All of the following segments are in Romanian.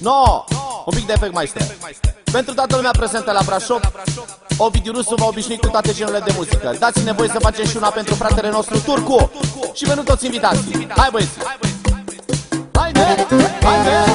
No, un pic de efect mai stă. Pentru toată lumea prezentă la Brașov, Ovidiu Rusu va obișnui cu toate genurile de muzică. Dați-ne voi să facem și una pentru fratele nostru Turcu și pentru toți invitații. Hai băieți! Haide, haide, haide,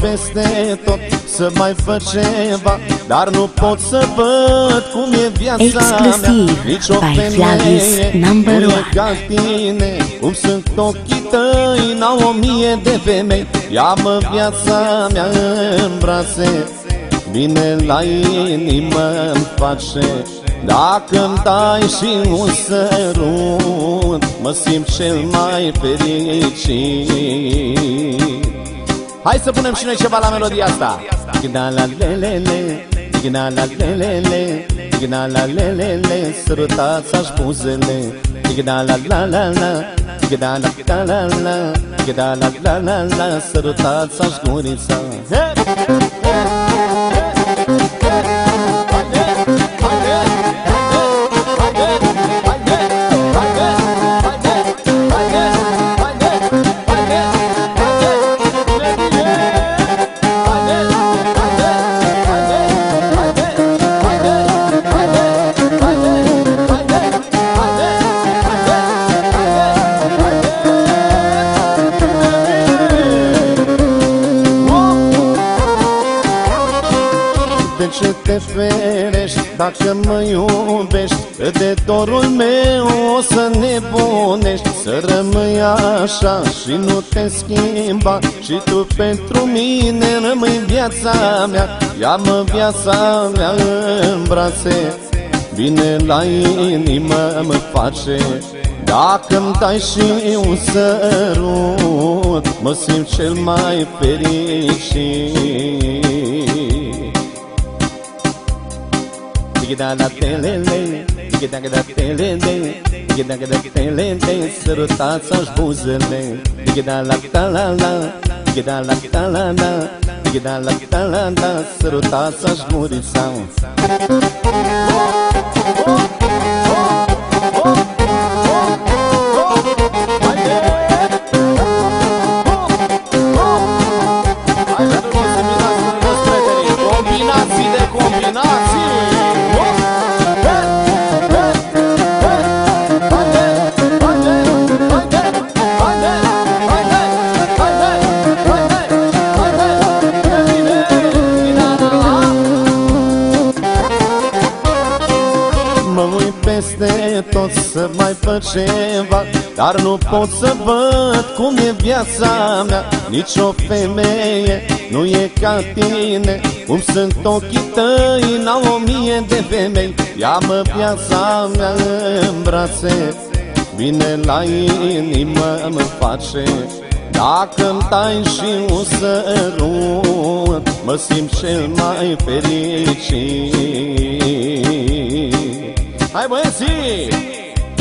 peste tot să mai fac ceva Dar nu pot să văd cum e viața Exclusiv mea Nici o by Flavius femeie number nu e one. ca tine. Cum sunt ochii tăi, n-au o mie de femei. Ia-mă viața mea în brațe. Bine la inimă îmi face. Dacă-mi dai și un sărut Mă simt cel mai fericit Hai să punem și noi ceva la melodia asta. Tigna la lelele, tigna la lelele, tigna la lelele, sărutați-aș buzele. Tigna la la la la, tigna la la la la, tigna la la la la, sărutați-aș gurița. De ce te ferești dacă mă iubești? Că de dorul meu o să nebunești Să rămâi așa și nu te schimba Și tu pentru mine rămâi viața mea. Ia-mă viața mea în brațe Bine la inimă mă face. Dacă-mi dai și un sărut Mă simt cel mai fericit Digida la telele, digida la telele, digida la telele, sărutați-aș buzele. Digida la ta la la, digida la ta la la, digida la ta la la, sărutați-aș murița. Combinații de combinații să mai fac ceva Dar nu pot să văd cum e viața mea. Nici o femeie nu e ca tine Cum sunt ochii tăi, n-au o mie de femei. Ia-mă viața mea în brațe Vine la inimă mă face. Dacă-mi dai și un sărut Mă simt cel mai fericit. Hai băieții!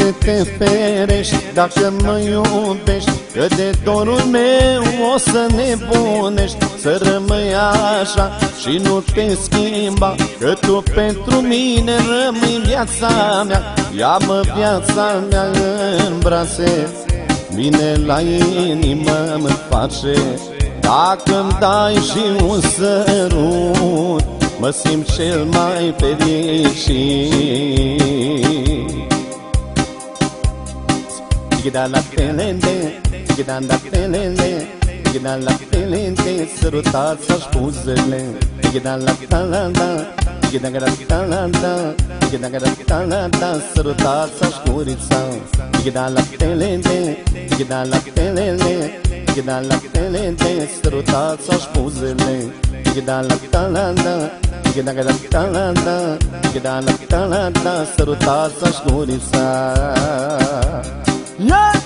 De ce te ferești dacă mă iubești? Că de dorul meu o să nebunești Să rămâi așa și nu te schimba Că tu pentru mine rămâi viața mea Ia-mă viața mea în brațe Bine la inimă mă face Dacă-mi dai și un sărut Mă simt cel mai fericit Digida la pelende, digida la pelende, digida la pelende, sruta sa spuzele. Digida la talanda, digida la talanda, digida la talanda, sruta sa skurica. Digida la pelende, digida la pelende, digida la pelende, sruta sa spuzele. Digida la talanda, digida la talanda, digida la talanda, sruta sa skurica. Yeah!